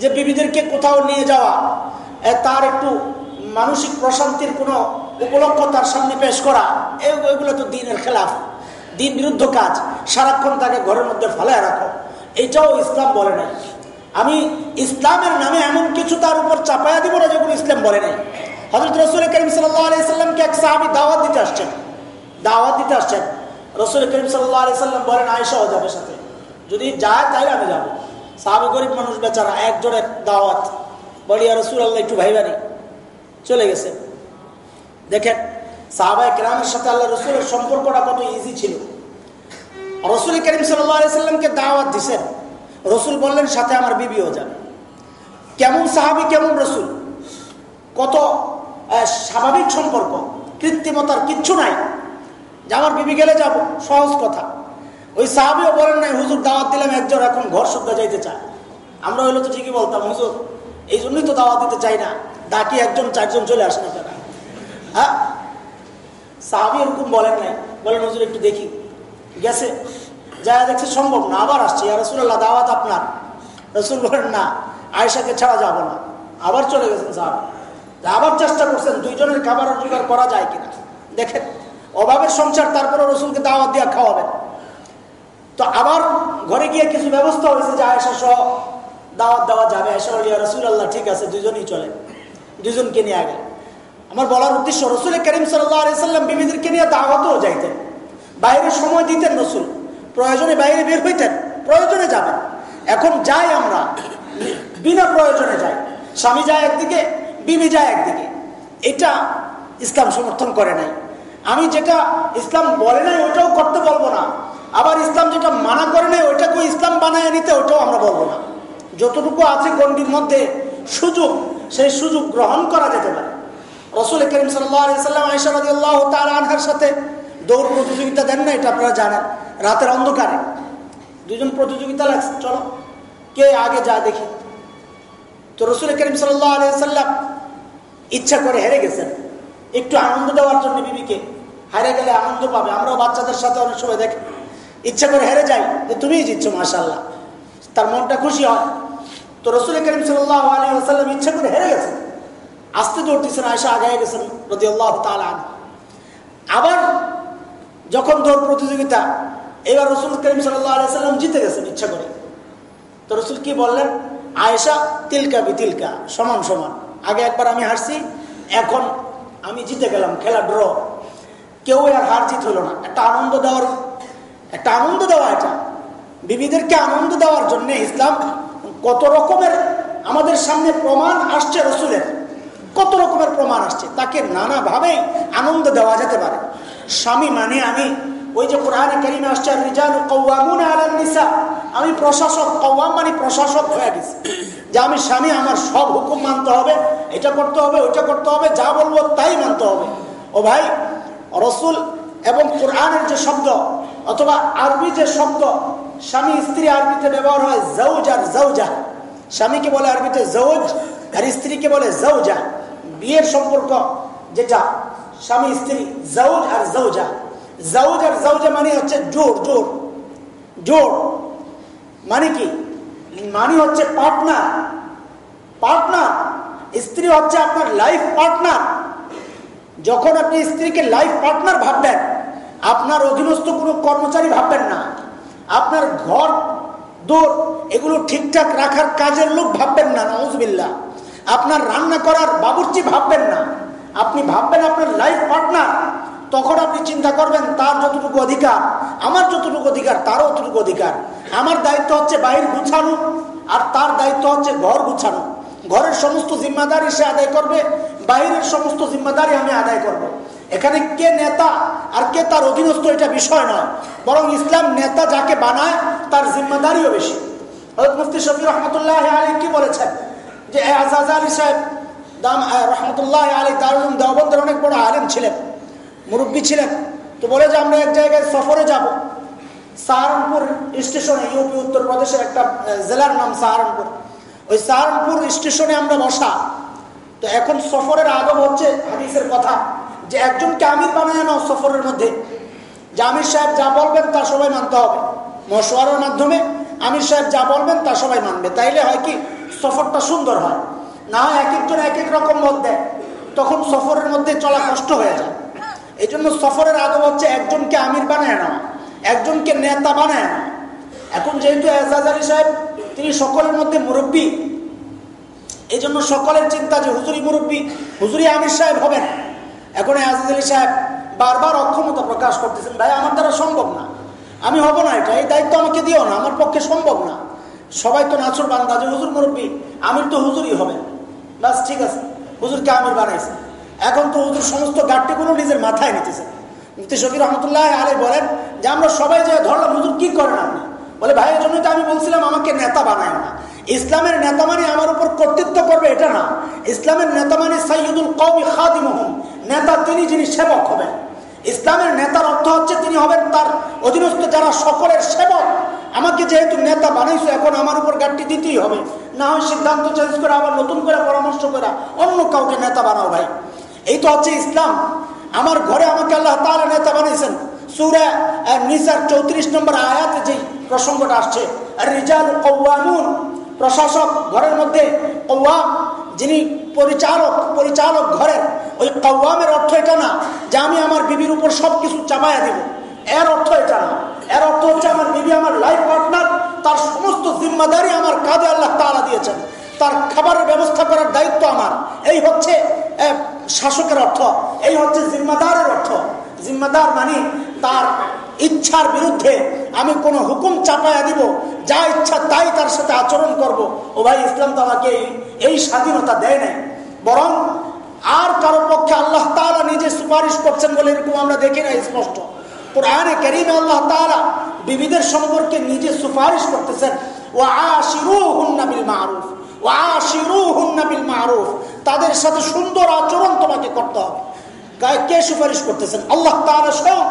যে বিবিদেরকে কোথাও নিয়ে যাওয়া তার একটু মানসিক প্রশান্তির কোনো উপলক্ষ তার সামনে পেশ করা এগুলো তো দিনের খেলাফ, দিন বিরুদ্ধ কাজ। সারাক্ষণ তাকে ঘরের মধ্যে ফেলায় রাখো। এইটাও ইসলাম বলে নাই। আমি ইসলামের নামে এমন কিছু তার উপর চাপাইয়া দিব না যেগুলো ইসলাম বলে নাই। হজরত রসুল করিম সাল্লামকে এক সাহাবি দাওয়াত দিতে আসছেন। দাওয়াত দিতে আসছেন। রসুল করিম সাল্লাম বলেন আয়সাও যাবে সাথে। যদি যায় তাহলে আমি যাব। সাহাবি গরিব মানুষ বেচারা একজনের দাওয়াত বলি আর রসুল আল্লাহ একটু ভাইবানি চলে গেছে। দেখেন সাহাবাই গ্রামের সাথে আল্লাহ রসুলের সম্পর্কটা কত ইজি ছিল। রসুল করিম সাল্লামকে দাওয়াত দিছেন। রসুল বললেন, সাথে আমার বিবিও যান কেমন সাহাবি, কেমন রসুল? কত স্বাভাবিক সম্পর্ক, কৃত্রিমতার কিচ্ছু নাই। যে আমার বিবি গেলে যাব, সহজ কথা। ওই সাহাবিও বলেন নাই, হুজুর, দাওয়াত দিলাম, একজন এখন ঘর শুদ্ধ যাইতে চায়। আমরা হইলে তো ঠিকই বলতাম, হুজুর, এই জন্যই তো দাওয়াত দিতে চাই না। ডাকি একজন, চারজন চলে আসেন আপনারা। হ্যাঁ? সাহাবি এরকম বলেন নাই। বলেন, হুজুর, একটু দেখি। গেছে। যা দেখছে সম্ভব না, আবার আসছে। আর রসুল্লাহ দাওয়াত আপনার। রসুল বলেন, না আয়সাকে ছাড়া যাব না। আবার চলে গেছেন সাহাবি আবার চেষ্টা করছেন, দুইজনের খাবার জোগাড় করা যায় কিনা? দেখেন, অভাবের সংসার তারপরে রসুলকে দাওয়াত দিয়ে খাওয়াবেন। তো আবার ঘরে গিয়ে কিছু ব্যবস্থা হয়েছে যে আয়সা সহ দাওয়াত দেওয়া যাবে। আয়সা বলিয়া রসুল আল্লাহ ঠিক আছে দুজনই চলে দুজনকে নিয়ে আগে। আমার বলার উদ্দেশ্য রসুল করিম সাল্লাম, বিবিদেরকে নিয়ে দাওয়াতও যাইতেন। বাইরে সময় দিতেন রসুল। প্রয়োজনে বাইরে বের হইতেন, প্রয়োজনে যাবেন। এখন যাই আমরা, বিনা প্রয়োজনে যাই। স্বামী যায় একদিকে, বিবি যায় একদিকে। এটা ইসলাম সমর্থন করে নাই। আমি যেটা ইসলাম বলে নাই, ওইটাও করতে বলব না। আবার ইসলাম যেটা মানা করে নাই ওইটাকে ইসলাম বানায় নিতে ওইটাও আমরা বলব না। যতটুকু আছে গণ্ডির মধ্যে সুযোগ, সেই সুযোগ গ্রহণ করা যেতে পারে। রসুল করিম সাল্লাম আইসারদি আল্লাহ তার আনহার সাথে দৌড় প্রতিযোগিতা দেন না, এটা আপনারা জানেন। রাতের অন্ধকারে। দুজন প্রতিযোগিতা লাগছে, চলো। কে আগে যা দেখি। তো রসুল করিম সাল্লাম ইচ্ছা করে হেরে গেছেন। একটু আনন্দ দেওয়ার জন্য বিবিকে। হারে গেলে আনন্দ পাবে। আমরাও বাচ্চাদের সাথে অনেক সময় দেখি। ইচ্ছা করে হেরে যাই, যে তুমিই জিতছো মাসাল্লাহ তার মনটা খুশি হয়। তো রসুল করিম সাল্লাহ আলী ইচ্ছা করে হেরে গেছেন। আসতে দৌড়তেছেন আয়সা আগায় গেছেন রদি আল্লাহ তালান আবার যখন দৌড় প্রতিযোগিতা, এবার রসুল করিম সাল্লাম জিতে গেছেন ইচ্ছা করে। তো রসুল কি বললেন? আয়েশা, তিলকা বি তিলকা সমান সমান। আগে একবার আমি হারছি, এখন আমি জিতে গেলাম, খেলা ড্র। কেউ আর হার জিত হলো না। একটা আনন্দ দেওয়ার, একটা আনন্দ দেওয়া এটা। বিবিদেরকে আনন্দ দেওয়ার জন্য ইসলাম কত রকমের আমাদের সামনে প্রমাণ আসছে রসুলের। কত রকমের প্রমাণ আসছে, তাকে নানাভাবেই আনন্দ দেওয়া যেতে পারে। স্বামী মানে আমি। ওই যে কোরআন কারিমে আসছে নিসা আমি প্রশাসক কৌয়াম মানে প্রশাসক হয়ে গেছি। যে আমি স্বামী, আমার সব হুকুম মানতে হবে, এটা করতে হবে, ওইটা করতে হবে, যা বলব তাই মানতে হবে। ও ভাই, রসুল এবং কোরআনের যে শব্দ, অথবা আরবি যে শব্দ, স্বামী স্ত্রী আরবিতে ব্যবহার হয় জৌজ আর জৌজা স্বামীকে বলে আরবিতে জৌজ আর স্ত্রীকে বলে জৌজা বিয়ের সম্পর্ক যেটা স্বামী, স্ত্রী জৌজ আর জৌজা জৌজ আর জৌজা মানে হচ্ছে জোর জোর। জোর মানে কি? মানে হচ্ছে পার্টনার পার্টনার স্ত্রী হচ্ছে আপনার লাইফ পার্টনার যখন আপনি স্ত্রীকে লাইফ পার্টনার ভাববেন, আপনার অধীনস্থ কোনো কর্মচারী ভাববেন না। আপনার ঘর দৌড় এগুলো ঠিকঠাক রাখার কাজের লোক ভাববেন না নজবিল্লা আপনার রান্না করার বাবুর্চি ভাববেন না। আপনি ভাববেন আপনার লাইফ পার্টনার তখন আপনি চিন্তা করবেন, তার যতটুকু অধিকার, আমার যতটুকু অধিকার, তারও অতটুকু অধিকার। আমার দায়িত্ব হচ্ছে বাইর গুছানো, আর তার দায়িত্ব হচ্ছে ঘর গুছানো। ঘরের সমস্ত জিম্মাদারি সে আদায় করবে বাইরের সমস্ত জিম্মাদারি আমি আদায় করব। এখানে কে নেতা আর কে তার অধীনস্থ এটা বিষয় নয়। বরং ইসলাম নেতা যাকে বানায়, তার জিম্মাদারিও বেশি। মুফতি শফি রহমতুল্লাহ আলী কি বলেছেন? যে আজাজ আলী সাহেব দাম রহমতুল্লাহ আলী দারুল দেওবন্দের অনেক বড় আলেম ছিলেন, মুরব্বী ছিলেন। তো বলে যে আমরা এক জায়গায় সফরে যাব। সাহারনপুর স্টেশনে, ইউপি, উত্তরপ্রদেশের একটা জেলার নাম সাহারনপুর। ওই সাহারনপুর স্টেশনে আমরা বসা। তো এখন সফরের আগম হচ্ছে হাদিসের কথা, যে একজনকে আমির বানায় নাও সফরের মধ্যে। যে আমির সাহেব যা বলবেন তা সবাই মানতে হবে। মশওয়ারের মাধ্যমে আমির সাহেব যা বলবেন তা সবাই মানবে। তাইলে হয় কি, সফরটা সুন্দর হয়। না, এক একজন এক এক রকম মত দেয়। তখন সফরের মধ্যে চলা কষ্ট হয়ে যায়। এই জন্য সফরের আগম হচ্ছে একজনকে আমির বানায় না একজনকে নেতা বানায় না এখন যেহেতু এজাজ আলী সাহেব, তিনি সকলের মধ্যে মুরব্বী। এই জন্য সকলের চিন্তা যে হুজুরি মুরব্বী, হুজুরি আমির সাহেব হবেন। এখন আজিজ আলী সাহেব বারবার অক্ষমতা প্রকাশ করতেছেন, ভাই, আমার দ্বারা সম্ভব না। আমি হব না এটা, এই দায়িত্ব আমাকে দিও না, আমার পক্ষে সম্ভব না। সবাই তো নাচুর বান্দা যে হুজুর মুরব্বী, আমির তো হুজুরই হবেন। বাস ঠিক আছে। হুজুরকে আমির বানাইছে। এখন তো হুজুর সমস্ত গাড়িগুলো নিজের মাথায় নিতেছে। মুফতি শফির রহমতুল্লাহ আলী বলেন যে, আমরা সবাই যে ধরলাম, হুজুর কি করেন আপনি? বলে, ভাই, এই জন্যই তো আমি বলছিলাম, আমাকে নেতা বানায় না। ইসলামের নেতা মানে আমার উপর কর্তৃত্ব করবে, এটা না। ইসলামের নেতা মানে সাইয়দুল কৌমি খাদিমহম। নেতা তিনি, যিনি সেবক হবেন। ইসলামের নেতার অর্থ হচ্ছে তিনি হবেন তার অধীনস্থ যারা সকলের সেবক। আমাকে যেহেতু নেতা বানাইছো, এখন আমার উপর গাড়টি দিতেই হবে। না হয় সিদ্ধান্ত চেঞ্জ করে আবার নতুন করে পরামর্শ করা অন্য কাউকে নেতা বানাও ভাই। এই তো হচ্ছে ইসলাম। আমার ঘরে আমাকে আল্লাহ তাহলে নেতা বানিয়েছেন। সুরা চৌত্রিশ নম্বর আয়াতে যেই প্রসঙ্গটা আসছে, রিজাল কৌয়ামুন প্রশাসক ঘরের মধ্যে কৌয়াম যিনি পরিচালক পরিচালক ঘরের, ওই কৌয়ামের অর্থ এটা না যে আমি আমার বিবির উপর সব কিছু চাপাইয়া দেব। এর অর্থ এটা না। এর অর্থ হচ্ছে আমার বিবি, আমার লাইফ পার্টনার তার সমস্ত জিম্মাদারি আমার কাঁধে আল্লাহ তালা দিয়েছেন। তার খাবারের ব্যবস্থা করার দায়িত্ব আমার। এই হচ্ছে শাসকের অর্থ। এই হচ্ছে জিম্মাদারের অর্থ। জিম্মাদার মানে তার ইচ্ছার বিরুদ্ধে আমি কোনো হুকুম চাপাইয়া দিব, যা ইচ্ছা তাই তার সাথে আচরণ করব। ও ভাই, ইসলাম তো আমাকে এই স্বাধীনতা দেয় নাই। বরং আর কারও পক্ষে আল্লাহ তালা নিজে সুপারিশ করছেন বলে এরকম আমরা দেখি না স্পষ্ট। কোরআনে করিমে আল্লাহ তালা বিবিদের সম্পর্কে নিজে সুপারিশ করতেছেন মারুফ তাদের সাথে সুন্দর আচরণ তোমাকে করতে হবে। কে সুপারিশ করতেছেন? আল্লাহ তালা স্বয়ং,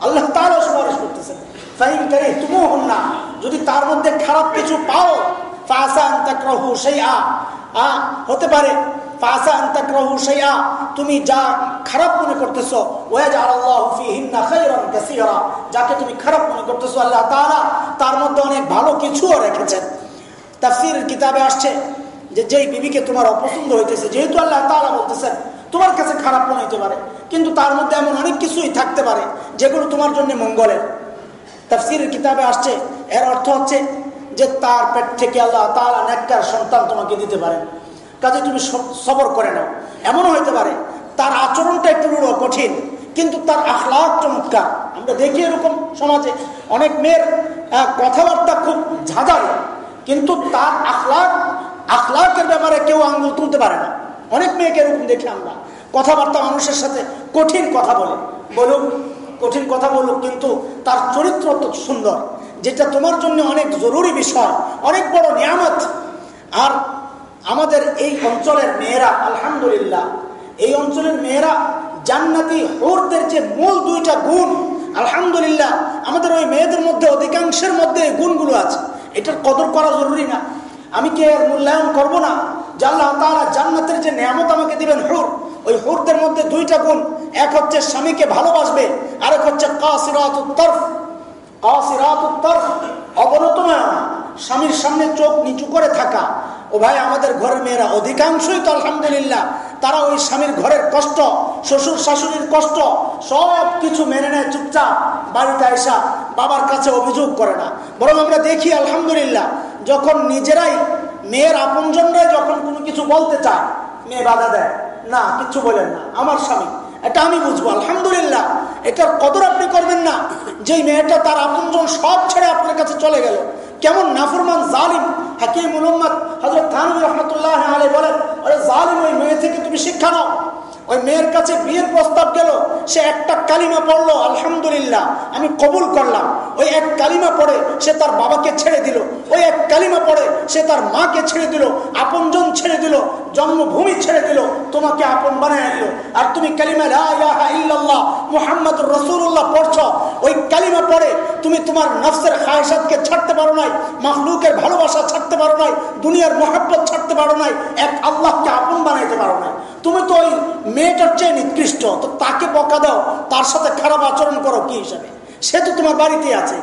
আল্লাহ তালা সুপারিশ করতেছেন। ফাইন করে তুমিও হন না যদি তার মধ্যে খারাপ কিছু পাও ফাসান তাকরাহু সেই আ, হতে পারে। তুমি যা খারাপ মনে করতেছো যাকে তুমি খারাপ মনে করতেছো আল্লাহ তার মধ্যে অনেক ভালো কিছুও রেখেছেন। কিতাবে আসছে যে যেই বিবিকে তোমার অপছন্দ হইতেছে, যেহেতু আল্লাহ তাআলা বলতেছেন, তোমার কাছে খারাপ মনে হইতে পারে, কিন্তু তার মধ্যে এমন অনেক কিছুই থাকতে পারে, যেগুলো তোমার জন্য মঙ্গলের। তাফসিরের কিতাবে আসছে, এর অর্থ হচ্ছে যে তার পেট থেকে আল্লাহ তাআলা নেককার সন্তান তোমাকে দিতে পারেন। কাজে তুমি সবর করে নাও। এমনও হইতে পারে, তার আচরণটা একটু কঠিন, কিন্তু তার আখলাক চমৎকার। আমরা দেখি এরকম সমাজে অনেক মেয়ের কথাবার্তা খুব ঝাঁঝালো, কিন্তু তার আখলাক আখলাকের ব্যাপারে কেউ আঙ্গুল তুলতে পারে না। অনেক মেয়েকে এরকম দেখি আমরা। কথাবার্তা মানুষের সাথে কঠিন কথা বলে। বলুক, কঠিন কথা বলুক, কিন্তু তার চরিত্র তো সুন্দর, যেটা তোমার জন্য অনেক জরুরি বিষয়, অনেক বড় নিয়ামত। আর আমাদের এই অঞ্চলের মেয়েরা, আলহামদুলিল্লাহ, এই অঞ্চলের মেয়েরা জান্নাতি হোরদের যে মূল দুইটা গুণ, আলহামদুলিল্লাহ, আমাদের ওই মেয়েদের মধ্যে অধিকাংশের মধ্যে এই গুণগুলো আছে। এটার কদর করা জরুরি না। আমি কি এর মূল্যায়ন করব না? জাল্লাহ তালা জান্নাতের যে নিয়ামত আমাকে দিবেন হুর, ওই হুরদের মধ্যে দুইটা গুণ, এক হচ্ছে স্বামীকে ভালোবাসবে, আরেক হচ্ছে কাসিরাত উত্তর কাসিরাত উত্তর অবনত স্বামীর সামনে চোখ নিচু করে থাকা। ও ভাই, আমাদের ঘরের মেয়েরা অধিকাংশই তো আলহামদুলিল্লাহ, তারা ওই স্বামীর ঘরের কষ্ট, শ্বশুর শাশুড়ির কষ্ট, সব কিছু মেনে নেয় চুপচাপ বাড়িতে আসা বাবার কাছে অভিযোগ করে না। বরং আমরা দেখি, আলহামদুলিল্লাহ, যখন নিজেরাই মেয়ের আপনজনরাই যখন কোনো কিছু বলতে চায়, মেয়ে বাধা দেয়, না, কিছু বলেন না, আমার স্বামী, এটা আমি বুঝব, আলহামদুলিল্লাহ, এটার কদর আপনি করবেন না। যেই মেয়েটা তার আপনজন সব ছেড়ে আপনার কাছে চলে গেল কেমন নাফরমান জালিম? হাকিম মোহাম্মদ হজরত থানুর রহমতুল্লাহ আলী বলেন, আরে জালিম, ওই মেয়ে থেকে তুমি শিক্ষা নাও। ওই মেয়ের কাছে বিয়ের প্রস্তাব গেল, সে একটা কালিমা পড়ল, আলহামদুলিল্লাহ, আমি কবুল করলাম। ওই এক কালিমা পড়ে সে তার বাবাকে ছেড়ে দিল, ওই এক কালিমা পড়ে সে তার মাকে ছেড়ে দিল, আপনজন ছেড়ে দিল, জন্মভূমি ছেড়ে দিল, তোমাকে আপন বানায় দিল আর তুমি কালিমা ইল্লাল্লাহ মুহাম্মদ রসুল্লাহ পড়ছ কালিমা পড়ে তুমি তোমার নফসের খায়সাতকে ছাড়তে পারো নাই মাহলুকের ভালোবাসা ছাড়তে পারো নাই, দুনিয়ার মহাব্বত ছাড়তে পারো নাই, এক আল্লাহকে আপন বানাইতে পারো নাই। তুমি তো ওই মেয়েটার চেয়ে নিকৃষ্ট, তো তাকে বকা দাও, তার সাথে খারাপ আচরণ করো কি হিসাবে? সে তো তোমার বাড়িতে আছে।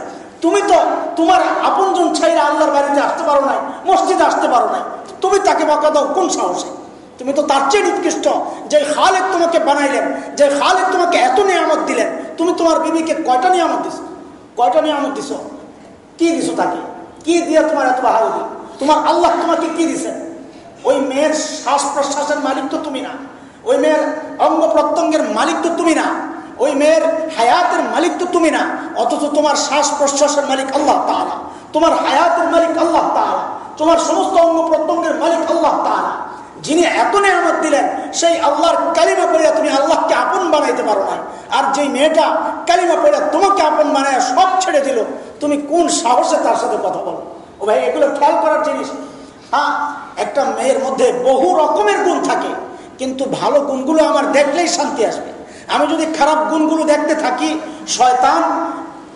তুমি তো তোমার আপনজন ছাইরা আল্লাহর বাড়িতে আসতে পারো নাই, মসজিদে আসতে পারো নাই, তুমি তাকে বকা দাও, কোন সাহসে? তুমি তো তার চেয়ে নিকৃষ্ট যে খালেক তোমাকে বানাইলেন যে খালেক তোমাকে এত নিয়ামত দিলেন তুমি তোমার বিবিকে কয়টা নিয়ামত দিস কয়টা নিয়ামত দিস কি দিছো তাকে? কি দিয়ে তোমার এত বাহাদুরি? তোমার আল্লাহ তোমাকে কি দিছে? ওই মেয়ের শ্বাস প্রশ্বাসের মালিক তো তুমি না। ওই মেয়ের অঙ্গ প্রত্যঙ্গের মালিক তো তুমি না। ওই মেয়ের হায়াতের মালিক তো তুমি না। অথচ তোমার শ্বাস প্রশ্বাসের মালিক আল্লাহ তারা তোমার হায়াতের মালিক আল্লাহ তারা তোমার সমস্ত অঙ্গ প্রত্যঙ্গের মালিক আল্লাহ তারা যিনি এত নেয়ামত দিলেন, সেই আল্লাহর কালিমা পড়িয়া তুমি আল্লাহকে আপন বানাইতে পারো না আর যেই মেয়েটা কালিমা পড়িয়া তোমাকে আপন বানায় সব ছেড়ে দিল, তুমি কোন সাহসে তার সাথে কথা বলো? ও ভাই, এগুলো খেয়াল করার জিনিস। হ্যাঁ একটা মেয়ের মধ্যে বহু রকমের গুণ থাকে, কিন্তু ভালো গুণগুলো আমার দেখলেই শান্তি আসবে। আমি যদি খারাপ গুণগুলো দেখতে থাকি, শয়তান,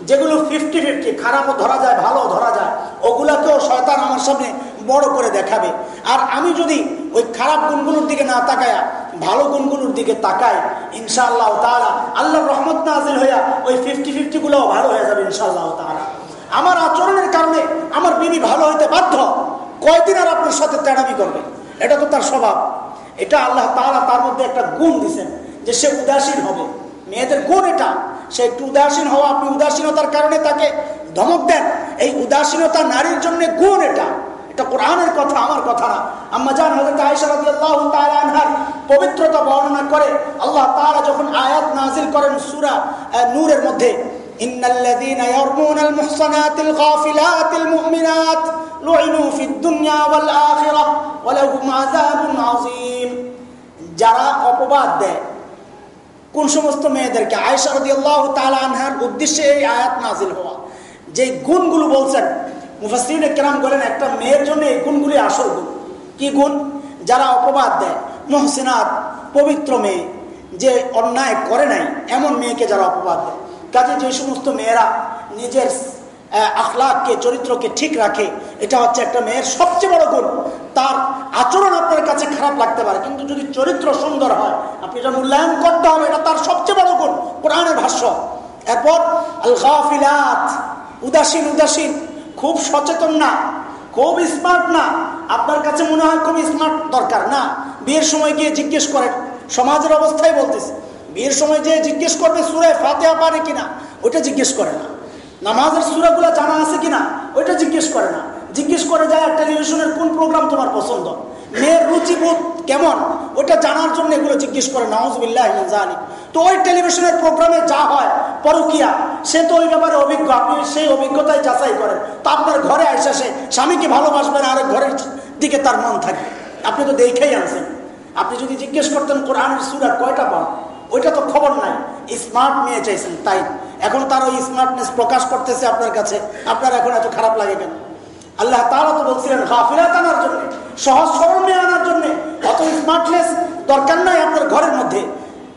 যেগুলো ফিফটি ফিফটি খারাপও ধরা যায় ভালো ধরা যায়, ওগুলাকেও শয়তান আমার সামনে বড় করে দেখাবে। আর আমি যদি ওই খারাপ গুণগুলোর দিকে না তাকায়া, ভালো গুণগুলোর দিকে তাকাই, ইনশাআল্লাহ তারা আল্লাহ রহমত নাজিল হইয়া ওই ফিফটি ফিফটিগুলোও ভালো হয়ে যাবে ইনশাআল্লাহ তারা আমার আচরণের কারণে আমার বিবি ভালো হইতে বাধ্য, কয়দিন আর আপনার সাথে তেড়ামি করবে? এটা তো তার স্বভাব। এটা আল্লাহ তারা তার মধ্যে একটা গুণ দিছেন যে সে উদাসীন হবে। মেয়েদের গুণ এটা। সে একটু উদাসীন হওয়া, আপনি উদাসীনতার কারণে তাকে ধমক দেন। এই উদাসীনতা নারীর জন্য গুণ এটা। এটা কোরআনের কথা, আমার কথা না। আম্মা জান হযরত আয়েশা রাদিয়াল্লাহু তাআলা আনহার পবিত্রতা বর্ণনা করে, আল্লাহ তাআলা যখন আয়াত নাজিল করেন সূরা নূরের মধ্যে, ইন্নাল্লাযীনা ইয়ারমুনাল মুহসানাতিল গাফিলাতিল মুমিনাত লুইনু ফিদ দুনিয়া ওয়াল আখিরাহ ওয়া লাহুম আযাবুন আযীম। যারা অপবাদ দেয়, কোন সমস্ত মেয়েদেরকে? আয়েশা রাদিয়াল্লাহু তাআলা আনহার উদ্দেশ্যে এই আয়াত নাজিল হওয়া। যে গুণগুলো বলছেন মুফাসরিন কেরাম বলেন, একটা মেয়ের জন্য এই গুণগুলি আসল গুণ। কি গুণ? যারা অপবাদ দেয়। মহসিনাত, পবিত্র মেয়ে, যে অন্যায় করে নাই, এমন মেয়েকে যারা অপবাদ দেয়। কাজে যে সমস্ত মেয়েরা নিজের আখলাককে, চরিত্রকে ঠিক রাখে, এটা হচ্ছে একটা মেয়ের সবচেয়ে বড় গুণ। তার আচরণ আপনার কাছে খারাপ লাগতে পারে, কিন্তু যদি চরিত্র সুন্দর হয়, আপনি এটা মূল্যায়ন করতে হবে, এটা তার সবচেয়ে বড় গুণ, কোরআনের ভাষ্য। এরপর আল গাফিলাত উদাসীন উদাসীন। খুব সচেতন না, খুব স্মার্ট না। আপনার কাছে মনে হয় খুব স্মার্ট দরকার না? বিয়ের সময় গিয়ে জিজ্ঞেস করেন, সমাজের অবস্থায় বলতেছে। বিয়ের সময় যে জিজ্ঞেস করবে সুরে ফাতেহা পারে কিনা, ওইটা জিজ্ঞেস করে না। নামাজের সুরাগুলো জানা আছে কিনা, ওইটা জিজ্ঞেস করে না। জিজ্ঞেস করে যায় টেলিভিশনের কোন প্রোগ্রাম তোমার পছন্দ? মেয়ের রুচিবোধ কেমন? ওটা জানার জন্য এগুলো জিজ্ঞেস করে নওয়াজবিল্লাহ জানি তো ওই টেলিভিশনের প্রোগ্রামে যা হয়, পরকিয়া, সে তো ওই ব্যাপারে অভিজ্ঞ। আপনি সেই অভিজ্ঞতায় যাচাই করেন। তো আপনার ঘরে আসে সে স্বামীকে ভালোবাসবেন আরেক ঘরের দিকে তার মন থাকে। আপনি তো দেখেই আনছেন। আপনি যদি জিজ্ঞেস করতেন, কোরআনের সুরা কয়টা পান ওইটা তো খবর নাই। স্মার্ট মেয়ে চাইছেন, তাই। এখন তার ওই স্মার্টনেস প্রকাশ করতেছে আপনার কাছে। আপনার এখন এত খারাপ লাগে কেন? আল্লাহ তারা তো বলছিলেন হাফিরাত আনার জন্য, সহজ মেয়ে আনার জন্য অত স্মার্টনেস দরকার নাই আপনার ঘরের মধ্যে।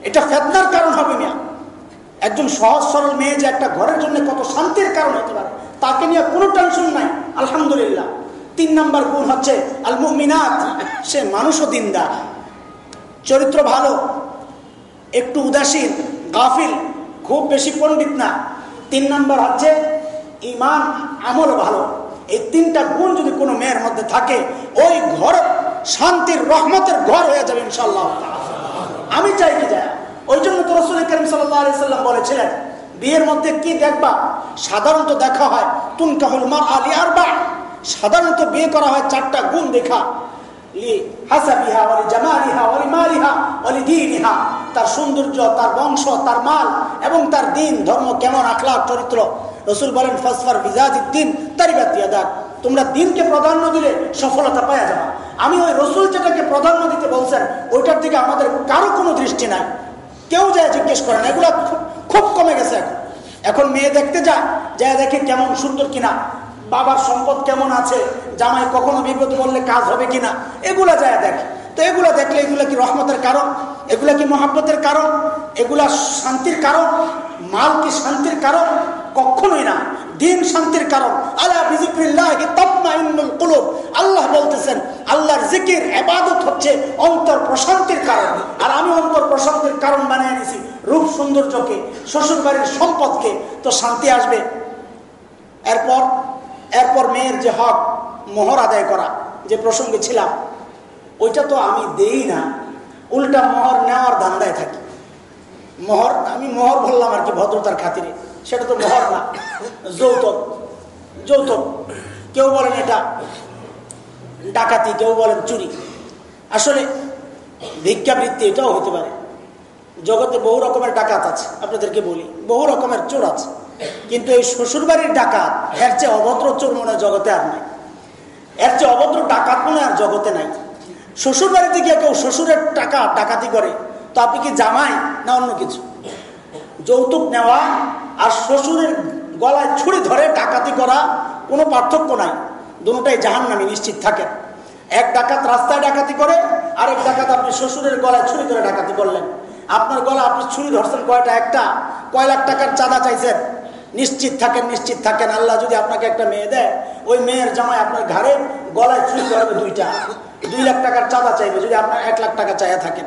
এটা ফেতনার কারণ হবে না একজন সহজ সরল মেয়ে যে একটা ঘরের জন্য কত শান্তির কারণ হতে পারে, তাকে নিয়ে কোনো টেনশন নাই, আলহামদুলিল্লাহ। তিন নম্বর গুণ হচ্ছে আল মুমিনাত সে মানুষও দিনদার। চরিত্র ভালো, একটু উদাসীন, গাফিল, খুব বেশি পণ্ডিত না। তিন নম্বর হচ্ছে ইমান আমল ভালো। এই তিনটা গুণ যদি কোনো মেয়ের মধ্যে থাকে, ওই ঘর শান্তির, রহমতের ঘর হয়ে যাবে ইনশাল্লাহ আমি চাই কি যায়? ওই জন্য তো রসুল করিম সাল্লাম বলেছিলেন, বিয়ের মধ্যে কি দেখবা? সাধারণত দেখা হয়, তুনকাহুল মা আলী আর বা সাধারণত বিয়ে করা হয় চারটা গুণ দেখা। তার সৌন্দর্য, তার বংশ, তার মাল এবং তার দিন, ধর্ম, কেমন আখলা চরিত্র। রসুল বলেন, ফসফর দিন তারই বাতিয়াদার তোমরা দিনকে প্রাধান্য দিলে সফলতা পাওয়া যাবে। আমি ওই রসুল যেটাকে প্রাধান্য দিতে বলছেন, ওইটার দিকে আমাদের কারও কোনো দৃষ্টি নাই। কেউ যায় জিজ্ঞেস করেন এগুলো খুব কমে গেছে এখন। এখন মেয়ে দেখতে যায় যায় দেখে কেমন সুন্দর কিনা, বাবার সম্পদ কেমন আছে, জামাই কখনো বিপদ বললে কাজ হবে কিনা, এগুলা যায় দেখে। তো এগুলা দেখলে এগুলা কি রহমতের কারণ? এগুলা কি মহাব্বতের কারণ? এগুলা শান্তির কারণ? মাল কি শান্তির কারণ কখনোই না। দিন শান্তির কারণ আল্লাহ আল্লাহ বলতেছেন, আল্লাহর জিকির এবাদত হচ্ছে অন্তর প্রশান্তির কারণ। আর আমি অন্তর প্রশান্তির কারণ বানিয়ে নিছি রূপ সৌন্দর্যকে শ্বশুর বাড়ির সম্পদকে। তো শান্তি আসবে। এরপর এরপর মেয়ের যে হক, মোহর আদায় করা, যে প্রসঙ্গে ছিলাম, ওইটা তো আমি দেই না। উল্টা মোহর নেওয়ার ধান্দায় থাকি। মোহর, আমি মোহর বললাম আর কি ভদ্রতার খাতিরে। সেটা তো মোহর না, যৌতুক। যৌতুক। কেউ বলেন এটা ডাকাতি, কেউ বলেন চুরি। আসলে ভিক্ষাবৃত্তি এটাও হতে পারে। জগতে বহু রকমের ডাকাত আছে, আপনাদেরকে বলি। বহু রকমের চোর আছে। কিন্তু এই শ্বশুরবাড়ির ডাকাত, এর চেয়ে অভদ্র চোর মনে জগতে আর নাই। এর চেয়ে অভদ্র ডাকাত মনে আর জগতে নাই। শ্বশুরবাড়িতে গিয়ে কেউ শ্বশুরের টাকা ডাকাতি করে তো আপনি কি জামাই না অন্য কিছু? যৌতুক নেওয়া আর শ্বশুরের গলায় ছুরি ধরে ডাকাতি করা কোনো পার্থক্য নাই। দুটাই জাহান নামে নিশ্চিত থাকেন। এক ডাকাত রাস্তায় ডাকাতি করে, আরেক ডাকাত আপনি শ্বশুরের গলায় ছুরি ধরে ডাকাতি করলেন। আপনার গলা আপনি ছুরি ধরছেন কয়টা একটা? কয় লাখ টাকার চাঁদা চাইছেন? নিশ্চিত থাকেন নিশ্চিত থাকেন। আল্লাহ যদি আপনাকে একটা মেয়ে দেয়, ওই মেয়ের জামাই আপনার ঘাড়ে গলায় ছুরি ধরবে দুইটা। দুই লাখ টাকার চাঁদা চাইবে যদি আপনার এক লাখ টাকা চাইয়া থাকেন।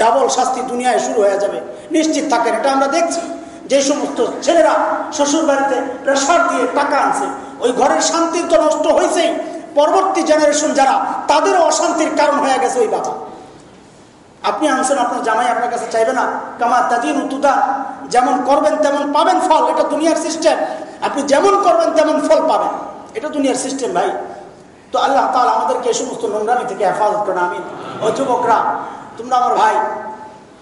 ডাবল শাস্তি দুনিয়ায় শুরু হয়ে যাবে। নিশ্চিত থাকেন, এটা আমরা দেখছি। যে সমস্ত ছেলেরা শ্বশুর বাড়িতে প্রেশার দিয়ে টাকা আনছে, ওই ঘরের শান্তি তো নষ্ট হয়েছেই। পরবর্তী জেনারেশন যারা, তাদেরও অশান্তির কারণ হয়ে গেছে ওই বাবা। আপনি আনছেন, আপনার জামাই আপনার কাছে চাইবে না। কামা তাদিন উতুদা যেমন করবেন তেমন পাবেন ফল, এটা দুনিয়ার সিস্টেম আপনি যেমন করবেন তেমন ফল পাবেন। এটা দুনিয়ার সিস্টেম ভাই। তো আল্লাহ তাহলে আমাদেরকে এই সমস্ত নোংরামি থেকে হেফাজত করেন আমি ও যুবকরা তোমরা আমার ভাই,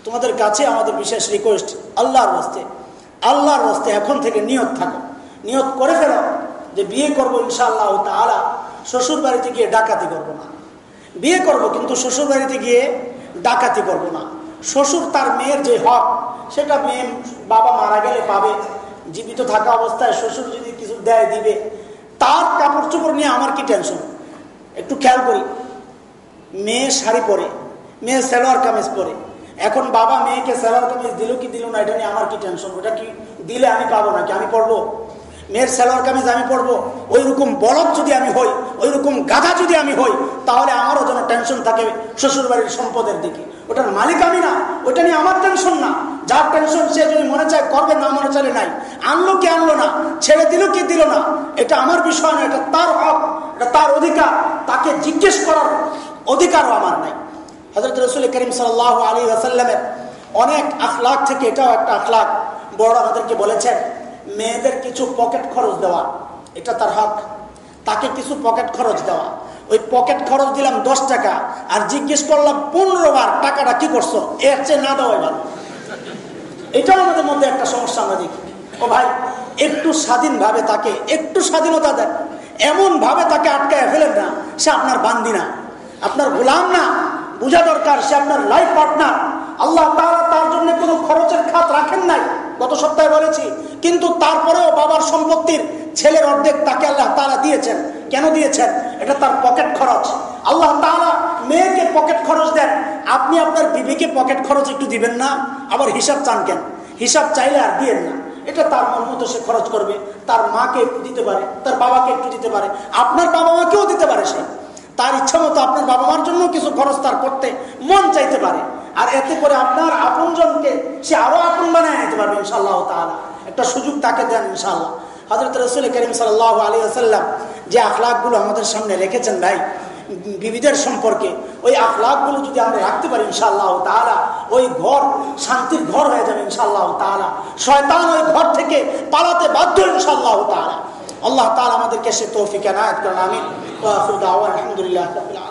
তোমাদের কাছে আমাদের বিশেষ রিকোয়েস্ট আল্লাহর বস্তে আল্লাহর বস্তে এখন থেকে নিয়ত থাকো। নিয়ত করে ফেলো যে বিয়ে করব ইনশাআল্লাহ তাহলে শ্বশুর বাড়িতে গিয়ে ডাকাতি করব না। বিয়ে করব কিন্তু শ্বশুর বাড়িতে গিয়ে ডাকাতি করব না। শ্বশুর তার মেয়ের যে হক, সেটা মেয়ে বাবা মারা গেলে পাবে। জীবিত থাকা অবস্থায় শ্বশুর যদি কিছু দেয় দিবে, তার কাপড় চোপড় নিয়ে আমার কি টেনশন একটু খেয়াল করি। মেয়ে শাড়ি পরে মেয়ে সেলোয়ার কামিজ পরে। এখন বাবা মেয়েকে সেলোয়ার কামিজ দিল কি দিল না, এটা নিয়ে আমার কি টেনশন ওটা কি দিলে আমি পাবো নাকি? আমি পড়ব? মেয়ের সেলোয়ার কামিজ আমি পড়ব? ওই রকম বলদ যদি আমি হই ওই রকম গাধা যদি আমি হই, তাহলে আমারও যেন টেনশন থাকে শ্বশুরবাড়ির সম্পদের দিকে। ওটার মালিক আমি না ওটা নিয়ে আমার টেনশন না। যার টেনশন সে যদি মনে চায় করবে, না মনে চাইলে নাই। আনলো কি আনলো না, ছেড়ে দিল কি দিল না, এটা আমার বিষয় না, এটা তার হক, এটা তার অধিকার। তাকে জিজ্ঞেস করার অধিকারও আমার নাই। হজরত রসুল করিম সাল আলী আসাল্লামের অনেক আখলাখ থেকে এটাও একটা আখলাখ বড় আমাদেরকে বলেছেন, মেয়েদের কিছু পকেট খরচ দেওয়া, এটা তার হক। তাকে কিছু পকেট খরচ দেওয়া। ওই পকেট খরচ দিলাম দশ টাকা আর জিজ্ঞেস করলাম পনেরো বার, টাকাটা কি করছ? এর চেয়ে না দেওয়াই ভালো এটাও আমাদের মধ্যে একটা সমস্যা আমরা দেখি। ও ভাই, একটু স্বাধীনভাবে তাকে, একটু স্বাধীনতা দেন। এমনভাবে তাকে আটকায় ফেলেন না, সে আপনার বান্দি না। আপনার গোলাম না। বোঝা দরকার সে আপনার লাইফ পার্টনার আল্লাহ তারা তার জন্য কোনো খরচের খাত রাখেন নাই, গত সপ্তাহে বলেছি। কিন্তু তারপরেও বাবার সম্পত্তির ছেলের অর্ধেক তাকে আল্লাহ তালা দিয়েছেন। কেন দিয়েছেন? এটা তার পকেট খরচ। আল্লাহ তালা মেয়েকে পকেট খরচ দেন। আপনি আপনার বিবিকে পকেট খরচ একটু দিবেন না, আবার হিসাব চান কেন? হিসাব চাইলে আর দিয়েন না। এটা তার মন মতো সে খরচ করবে। তার মাকে একটু দিতে পারে, তার বাবাকে একটু দিতে পারে। আপনার বাবা মাকেও দিতে পারে সে। তার ইচ্ছা মতো আপনার বাবা মার জন্য কিছু খরচ তার করতে মন চাইতে পারে। আর এতে করে আপনার আপনজনকে সে আরও আপন বানায় নিতে পারবে ইনশাল্লাহ তাহলে একটা সুযোগ তাকে দেন ইনশাল্লাহ হজরত রসুল করিম সাল্লাহ আলী আসাল্লাম যে আখলাকগুলো আমাদের সামনে রেখেছেন ভাই, বিবিদের সম্পর্কে, ওই আখলাকগুলো যদি আমরা রাখতে পারি ইনশাল্লাহ তাহলা ওই ঘর, শান্তির ঘর হয়ে যাবে ইনশাল্লাহ তাহলা শয়তান ওই ঘর থেকে পালাতে বাধ্য ইনশাল্লাহ তাহলা আল্লাহ তালা আমাদেরকে সে তৌফিক এনায়ত করেন আমি আলহামদুলিল্লাহ আসসালাম